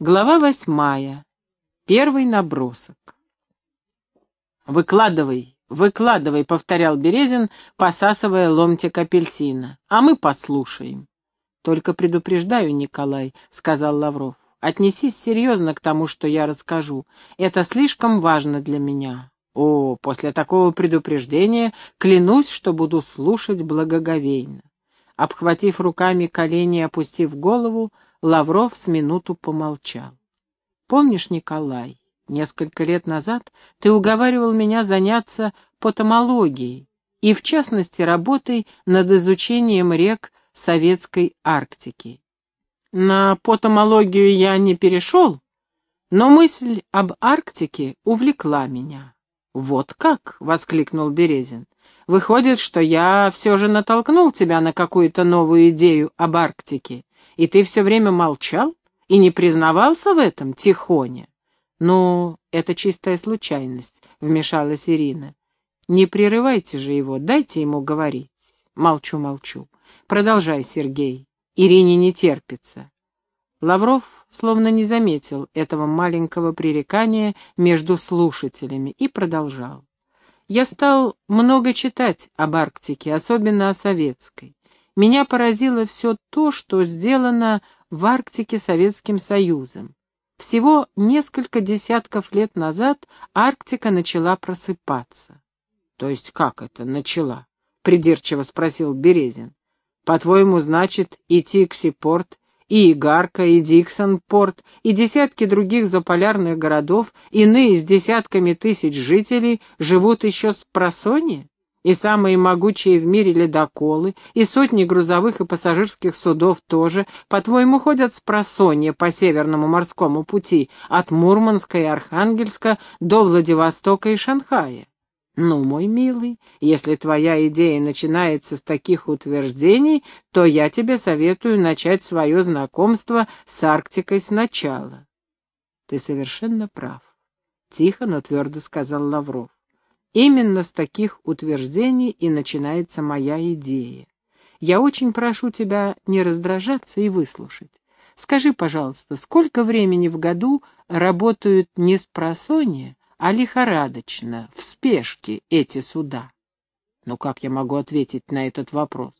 Глава восьмая. Первый набросок. «Выкладывай, выкладывай», — повторял Березин, посасывая ломтик апельсина. «А мы послушаем». «Только предупреждаю, Николай», — сказал Лавров. «Отнесись серьезно к тому, что я расскажу. Это слишком важно для меня. О, после такого предупреждения клянусь, что буду слушать благоговейно». Обхватив руками колени и опустив голову, Лавров с минуту помолчал. «Помнишь, Николай, несколько лет назад ты уговаривал меня заняться потомологией и, в частности, работой над изучением рек Советской Арктики. На потомологию я не перешел, но мысль об Арктике увлекла меня. «Вот как!» — воскликнул Березин. «Выходит, что я все же натолкнул тебя на какую-то новую идею об Арктике, и ты все время молчал и не признавался в этом, Тихоня? Ну, это чистая случайность, вмешалась Ирина. Не прерывайте же его, дайте ему говорить. Молчу, молчу. Продолжай, Сергей. Ирине не терпится. Лавров словно не заметил этого маленького пререкания между слушателями и продолжал. Я стал много читать об Арктике, особенно о советской меня поразило все то, что сделано в Арктике Советским Союзом. Всего несколько десятков лет назад Арктика начала просыпаться. — То есть как это начала? — придирчиво спросил Березин. — По-твоему, значит, и Тикси-порт, и Игарка, и Диксон-порт, и десятки других заполярных городов, иные с десятками тысяч жителей, живут еще с просонья? И самые могучие в мире ледоколы, и сотни грузовых и пассажирских судов тоже, по-твоему, ходят с просонья по Северному морскому пути от Мурманска и Архангельска до Владивостока и Шанхая. Ну, мой милый, если твоя идея начинается с таких утверждений, то я тебе советую начать свое знакомство с Арктикой сначала. Ты совершенно прав, — тихо, но твердо сказал Лавров. Именно с таких утверждений и начинается моя идея. Я очень прошу тебя не раздражаться и выслушать. Скажи, пожалуйста, сколько времени в году работают не с просонья, а лихорадочно, в спешке эти суда? Ну как я могу ответить на этот вопрос?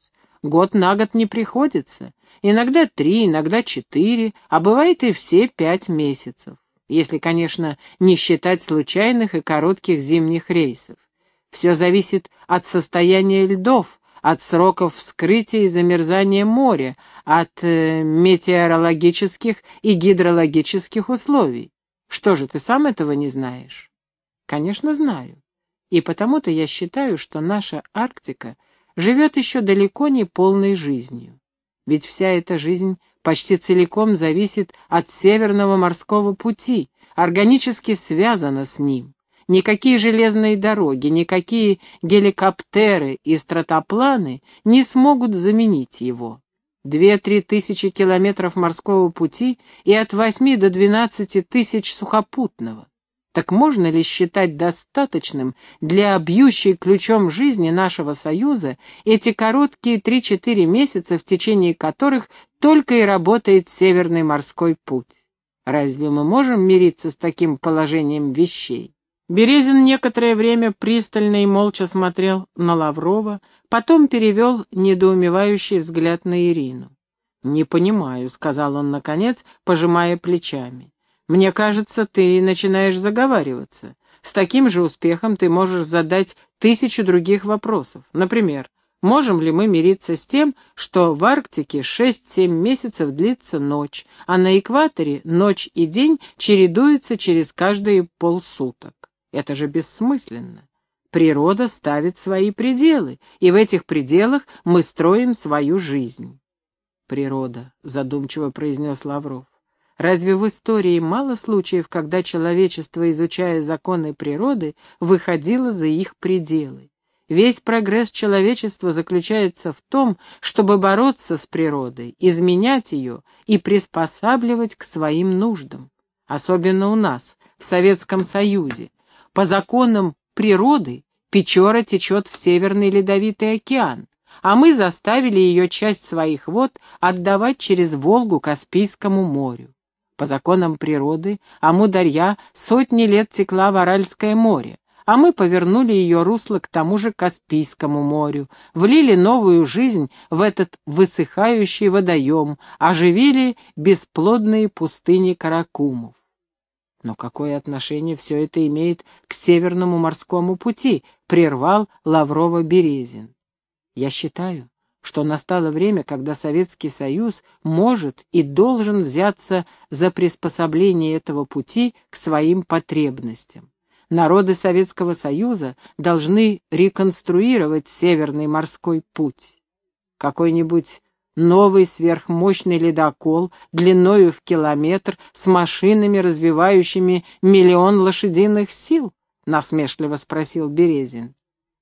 Год на год не приходится. Иногда три, иногда четыре, а бывает и все пять месяцев если, конечно, не считать случайных и коротких зимних рейсов. Все зависит от состояния льдов, от сроков вскрытия и замерзания моря, от э, метеорологических и гидрологических условий. Что же, ты сам этого не знаешь? Конечно, знаю. И потому-то я считаю, что наша Арктика живет еще далеко не полной жизнью. Ведь вся эта жизнь почти целиком зависит от Северного морского пути, органически связана с ним. Никакие железные дороги, никакие геликоптеры и стратопланы не смогут заменить его. Две-три тысячи километров морского пути и от восьми до двенадцати тысяч сухопутного. Так можно ли считать достаточным для обьющей ключом жизни нашего Союза эти короткие три-четыре месяца, в течение которых только и работает Северный морской путь? Разве мы можем мириться с таким положением вещей? Березин некоторое время пристально и молча смотрел на Лаврова, потом перевел недоумевающий взгляд на Ирину. «Не понимаю», — сказал он наконец, пожимая плечами. Мне кажется, ты начинаешь заговариваться. С таким же успехом ты можешь задать тысячу других вопросов. Например, можем ли мы мириться с тем, что в Арктике 6-7 месяцев длится ночь, а на экваторе ночь и день чередуются через каждые полсуток? Это же бессмысленно. Природа ставит свои пределы, и в этих пределах мы строим свою жизнь. «Природа», — задумчиво произнес Лавров. Разве в истории мало случаев, когда человечество, изучая законы природы, выходило за их пределы? Весь прогресс человечества заключается в том, чтобы бороться с природой, изменять ее и приспосабливать к своим нуждам. Особенно у нас, в Советском Союзе. По законам природы Печора течет в Северный Ледовитый океан, а мы заставили ее часть своих вод отдавать через Волгу Каспийскому морю. По законам природы Амударья сотни лет текла в Аральское море, а мы повернули ее русло к тому же Каспийскому морю, влили новую жизнь в этот высыхающий водоем, оживили бесплодные пустыни Каракумов. Но какое отношение все это имеет к Северному морскому пути, прервал Лаврова Березин. Я считаю, что настало время, когда Советский Союз может и должен взяться за приспособление этого пути к своим потребностям. Народы Советского Союза должны реконструировать Северный морской путь. Какой-нибудь новый сверхмощный ледокол длиною в километр с машинами, развивающими миллион лошадиных сил? — насмешливо спросил Березин.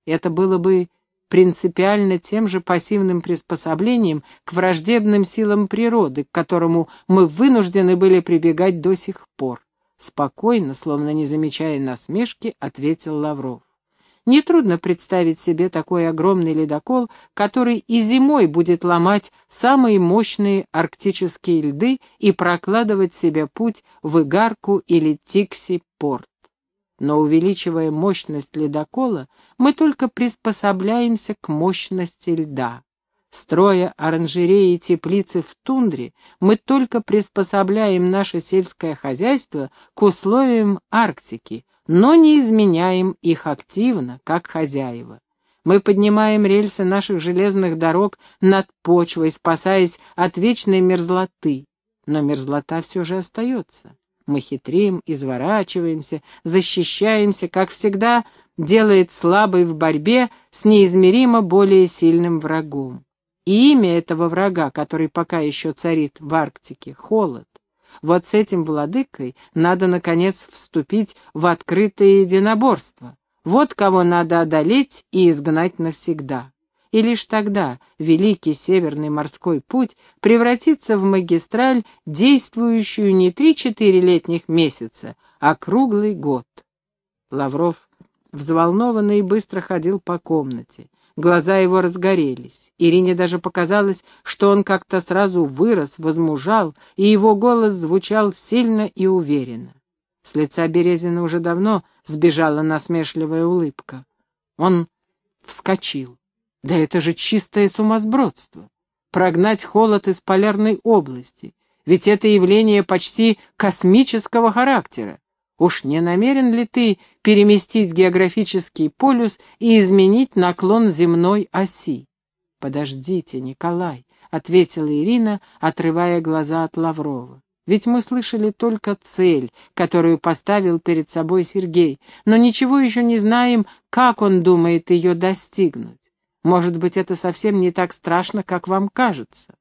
Это было бы принципиально тем же пассивным приспособлением к враждебным силам природы, к которому мы вынуждены были прибегать до сих пор. Спокойно, словно не замечая насмешки, ответил Лавров. Нетрудно представить себе такой огромный ледокол, который и зимой будет ломать самые мощные арктические льды и прокладывать себе путь в Игарку или Тикси-порт. Но увеличивая мощность ледокола, мы только приспособляемся к мощности льда. Строя оранжереи и теплицы в тундре, мы только приспособляем наше сельское хозяйство к условиям Арктики, но не изменяем их активно, как хозяева. Мы поднимаем рельсы наших железных дорог над почвой, спасаясь от вечной мерзлоты. Но мерзлота все же остается. Мы хитрим, изворачиваемся, защищаемся, как всегда делает слабый в борьбе с неизмеримо более сильным врагом. И имя этого врага, который пока еще царит в Арктике — холод. Вот с этим владыкой надо, наконец, вступить в открытое единоборство. Вот кого надо одолеть и изгнать навсегда и лишь тогда Великий Северный морской путь превратится в магистраль, действующую не три-четыре летних месяца, а круглый год. Лавров взволнованно и быстро ходил по комнате. Глаза его разгорелись. Ирине даже показалось, что он как-то сразу вырос, возмужал, и его голос звучал сильно и уверенно. С лица Березина уже давно сбежала насмешливая улыбка. Он вскочил. Да это же чистое сумасбродство. Прогнать холод из полярной области. Ведь это явление почти космического характера. Уж не намерен ли ты переместить географический полюс и изменить наклон земной оси? Подождите, Николай, — ответила Ирина, отрывая глаза от Лаврова. Ведь мы слышали только цель, которую поставил перед собой Сергей, но ничего еще не знаем, как он думает ее достигнуть. Может быть, это совсем не так страшно, как вам кажется.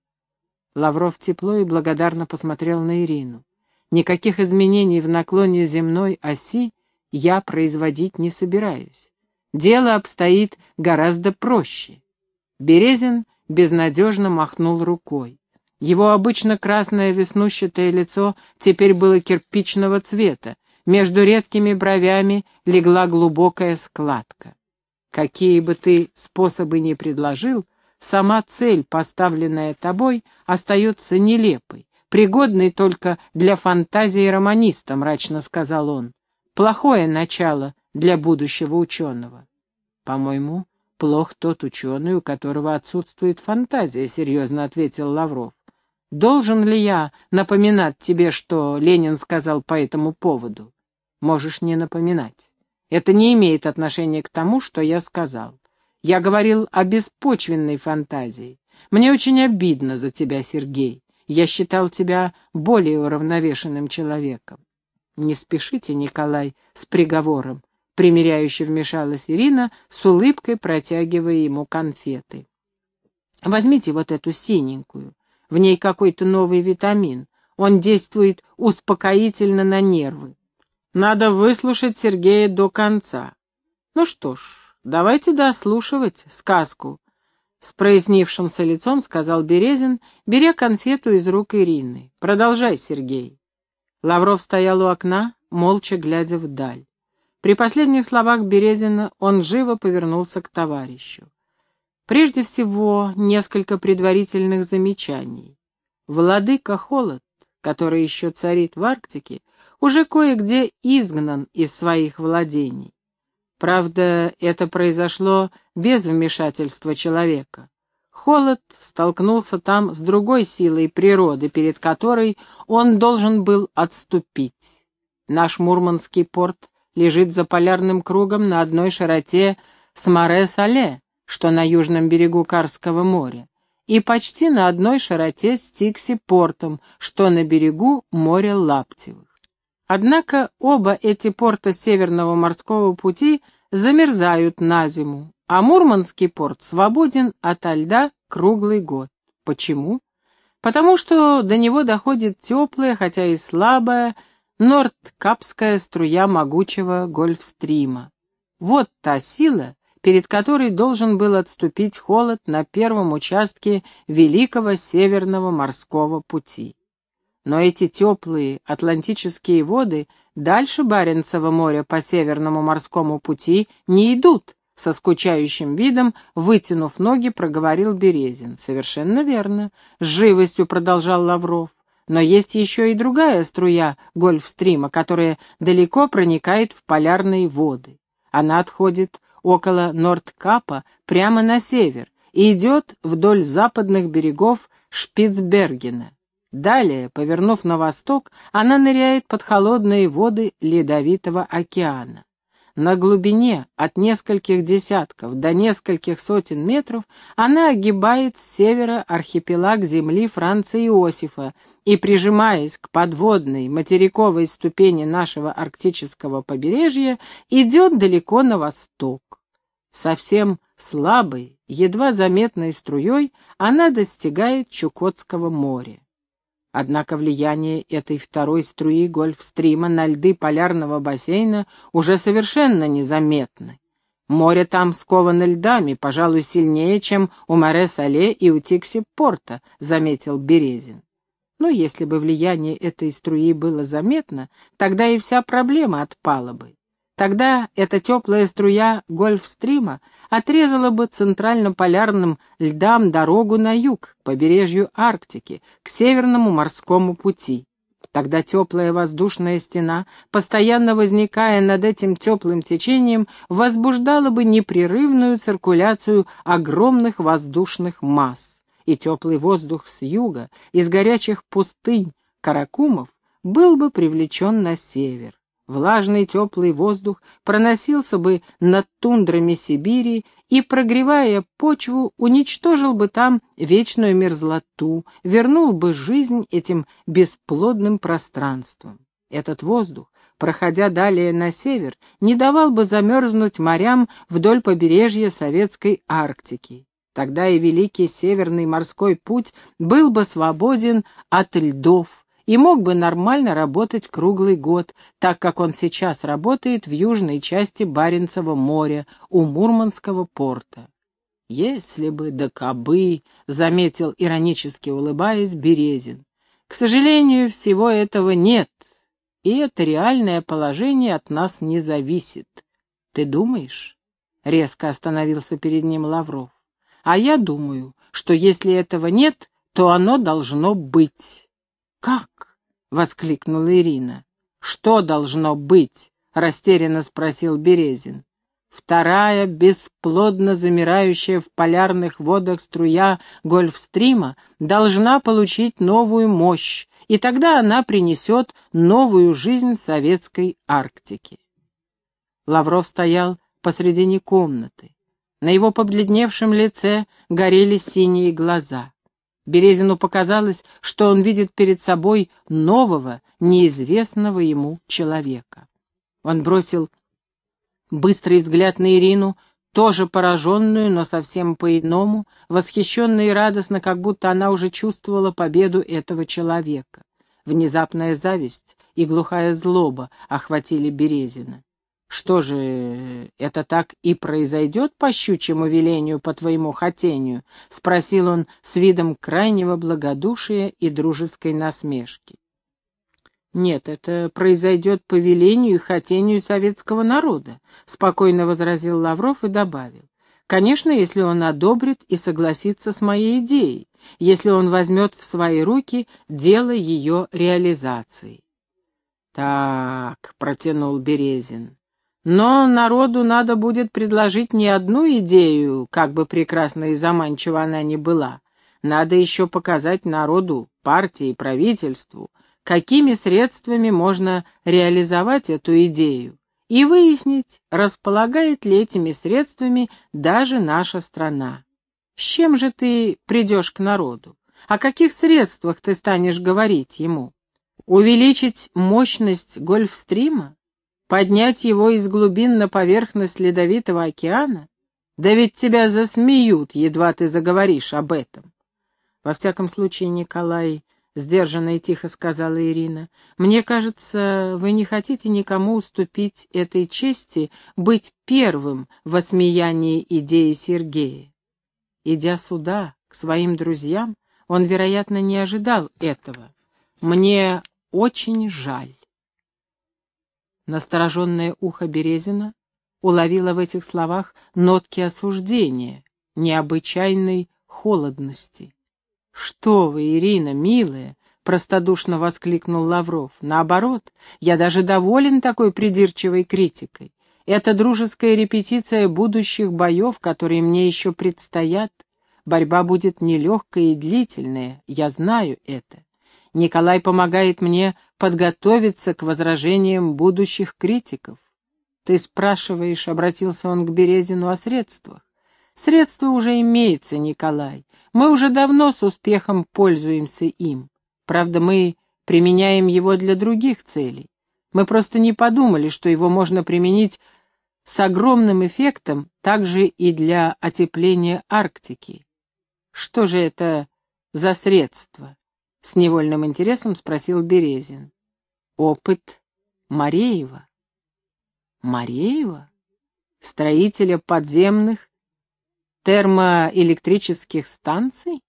Лавров тепло и благодарно посмотрел на Ирину. Никаких изменений в наклоне земной оси я производить не собираюсь. Дело обстоит гораздо проще. Березин безнадежно махнул рукой. Его обычно красное веснущатое лицо теперь было кирпичного цвета, между редкими бровями легла глубокая складка. Какие бы ты способы ни предложил, сама цель, поставленная тобой, остается нелепой, пригодной только для фантазии романиста, мрачно сказал он. Плохое начало для будущего ученого. По-моему, плох тот ученый, у которого отсутствует фантазия, серьезно ответил Лавров. Должен ли я напоминать тебе, что Ленин сказал по этому поводу? Можешь не напоминать. Это не имеет отношения к тому, что я сказал. Я говорил о беспочвенной фантазии. Мне очень обидно за тебя, Сергей. Я считал тебя более уравновешенным человеком. Не спешите, Николай, с приговором. Примеряюще вмешалась Ирина, с улыбкой протягивая ему конфеты. Возьмите вот эту синенькую. В ней какой-то новый витамин. Он действует успокоительно на нервы. Надо выслушать Сергея до конца. Ну что ж, давайте дослушивать сказку. С прояснившимся лицом сказал Березин, беря конфету из рук Ирины. Продолжай, Сергей. Лавров стоял у окна, молча глядя вдаль. При последних словах Березина он живо повернулся к товарищу. Прежде всего, несколько предварительных замечаний. Владыка Холод который еще царит в Арктике, уже кое-где изгнан из своих владений. Правда, это произошло без вмешательства человека. Холод столкнулся там с другой силой природы, перед которой он должен был отступить. Наш Мурманский порт лежит за полярным кругом на одной широте с Море-Сале, что на южном берегу Карского моря, и почти на одной широте с Тикси-портом, что на берегу моря Лаптевых. Однако оба эти порта Северного морского пути замерзают на зиму, а Мурманский порт свободен от льда круглый год. Почему? Потому что до него доходит теплая, хотя и слабая, нордкапская струя могучего гольфстрима. Вот та сила, перед которой должен был отступить холод на первом участке Великого Северного морского пути. Но эти теплые атлантические воды дальше Баренцева моря по Северному морскому пути не идут, со скучающим видом, вытянув ноги, проговорил Березин. «Совершенно верно», — с живостью продолжал Лавров. «Но есть еще и другая струя гольфстрима, которая далеко проникает в полярные воды. Она отходит около Нордкапа прямо на север и идет вдоль западных берегов Шпицбергена. Далее, повернув на восток, она ныряет под холодные воды Ледовитого океана. На глубине от нескольких десятков до нескольких сотен метров она огибает с севера архипелаг земли Франца Иосифа и, прижимаясь к подводной материковой ступени нашего арктического побережья, идет далеко на восток. Совсем слабой, едва заметной струей она достигает Чукотского моря. Однако влияние этой второй струи гольфстрима на льды полярного бассейна уже совершенно незаметно. Море там сковано льдами, пожалуй, сильнее, чем у Море-Сале и у Тикси-Порта, заметил Березин. Но если бы влияние этой струи было заметно, тогда и вся проблема отпала бы. Тогда эта теплая струя гольфстрима отрезала бы центрально-полярным льдам дорогу на юг, к побережью Арктики, к Северному морскому пути. Тогда теплая воздушная стена, постоянно возникая над этим теплым течением, возбуждала бы непрерывную циркуляцию огромных воздушных масс. И теплый воздух с юга, из горячих пустынь Каракумов, был бы привлечен на север. Влажный теплый воздух проносился бы над тундрами Сибири и, прогревая почву, уничтожил бы там вечную мерзлоту, вернул бы жизнь этим бесплодным пространствам. Этот воздух, проходя далее на север, не давал бы замерзнуть морям вдоль побережья Советской Арктики. Тогда и Великий Северный морской путь был бы свободен от льдов, и мог бы нормально работать круглый год, так как он сейчас работает в южной части Баренцева моря у Мурманского порта. «Если бы да кобы», — заметил иронически улыбаясь Березин. «К сожалению, всего этого нет, и это реальное положение от нас не зависит. Ты думаешь?» — резко остановился перед ним Лавров. «А я думаю, что если этого нет, то оно должно быть». «Как?» — воскликнула Ирина. «Что должно быть?» — растерянно спросил Березин. Вторая, бесплодно замирающая в полярных водах струя Гольфстрима, должна получить новую мощь, и тогда она принесет новую жизнь советской Арктике. Лавров стоял посредине комнаты. На его побледневшем лице горели синие глаза. Березину показалось, что он видит перед собой нового, неизвестного ему человека. Он бросил быстрый взгляд на Ирину, тоже пораженную, но совсем по-иному, восхищенная и радостно, как будто она уже чувствовала победу этого человека. Внезапная зависть и глухая злоба охватили Березина. «Что же, это так и произойдет по щучьему велению, по твоему хотению?» — спросил он с видом крайнего благодушия и дружеской насмешки. «Нет, это произойдет по велению и хотению советского народа», — спокойно возразил Лавров и добавил. «Конечно, если он одобрит и согласится с моей идеей, если он возьмет в свои руки дело ее реализации. «Так», — протянул Березин, — «но народу надо будет предложить не одну идею, как бы прекрасна и заманчива она ни была. Надо еще показать народу, партии, и правительству, какими средствами можно реализовать эту идею, и выяснить, располагает ли этими средствами даже наша страна. С чем же ты придешь к народу? О каких средствах ты станешь говорить ему? Увеличить мощность гольфстрима? Поднять его из глубин на поверхность Ледовитого океана? Да ведь тебя засмеют, едва ты заговоришь об этом. Во всяком случае, Николай, — сдержанно и тихо сказала Ирина, — мне кажется, вы не хотите никому уступить этой чести быть первым в осмеянии идеи Сергея. Идя сюда, к своим друзьям, он, вероятно, не ожидал этого. Мне очень жаль. Настороженное ухо Березина уловило в этих словах нотки осуждения, необычайной холодности. «Что вы, Ирина, милая!» — простодушно воскликнул Лавров. «Наоборот, я даже доволен такой придирчивой критикой. Это дружеская репетиция будущих боев, которые мне еще предстоят. Борьба будет нелегкая и длительная, я знаю это. Николай помогает мне подготовиться к возражениям будущих критиков. Ты спрашиваешь, — обратился он к Березину, — о средствах. Средство уже имеется, Николай. Мы уже давно с успехом пользуемся им. Правда, мы применяем его для других целей. Мы просто не подумали, что его можно применить с огромным эффектом также и для отепления Арктики. Что же это за средство? С невольным интересом спросил Березин. Опыт Мареева. Мареева? Строителя подземных термоэлектрических станций?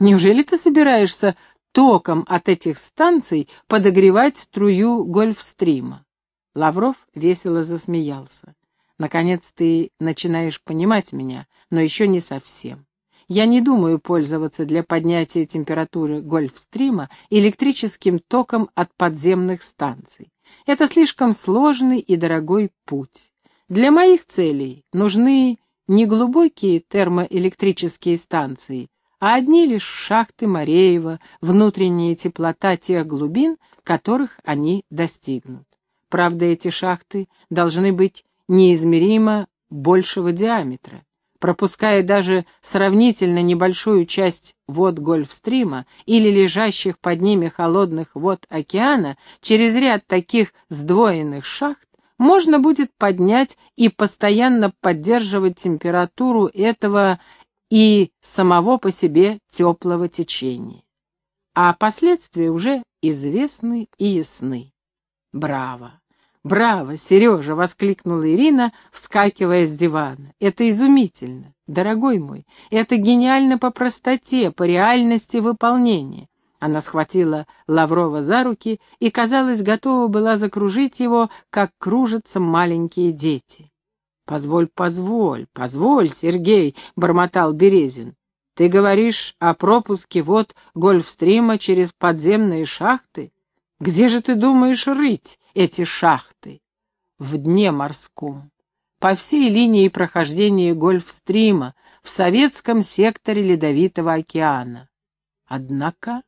Неужели ты собираешься током от этих станций подогревать струю гольфстрима? Лавров весело засмеялся. Наконец ты начинаешь понимать меня, но еще не совсем. Я не думаю пользоваться для поднятия температуры гольфстрима электрическим током от подземных станций. Это слишком сложный и дорогой путь. Для моих целей нужны не глубокие термоэлектрические станции, а одни лишь шахты Мореева, внутренняя теплота тех глубин, которых они достигнут. Правда, эти шахты должны быть неизмеримо большего диаметра. Пропуская даже сравнительно небольшую часть вод Гольфстрима или лежащих под ними холодных вод океана, через ряд таких сдвоенных шахт можно будет поднять и постоянно поддерживать температуру этого и самого по себе теплого течения. А последствия уже известны и ясны. Браво! «Браво, Сережа!» — воскликнула Ирина, вскакивая с дивана. «Это изумительно, дорогой мой! Это гениально по простоте, по реальности выполнения!» Она схватила Лаврова за руки и, казалось, готова была закружить его, как кружатся маленькие дети. «Позволь, позволь, позволь, Сергей!» — бормотал Березин. «Ты говоришь о пропуске вот Гольфстрима через подземные шахты? Где же ты думаешь рыть эти шахты? В дне морском. По всей линии прохождения Гольфстрима в советском секторе Ледовитого океана. Однако...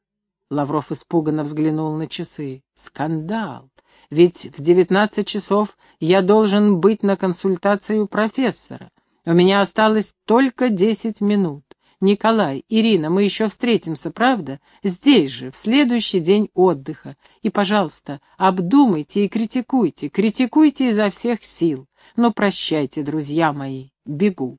Лавров испуганно взглянул на часы. «Скандал! Ведь в девятнадцать часов я должен быть на консультации у профессора. У меня осталось только десять минут. Николай, Ирина, мы еще встретимся, правда? Здесь же, в следующий день отдыха. И, пожалуйста, обдумайте и критикуйте, критикуйте изо всех сил. Но прощайте, друзья мои, бегу.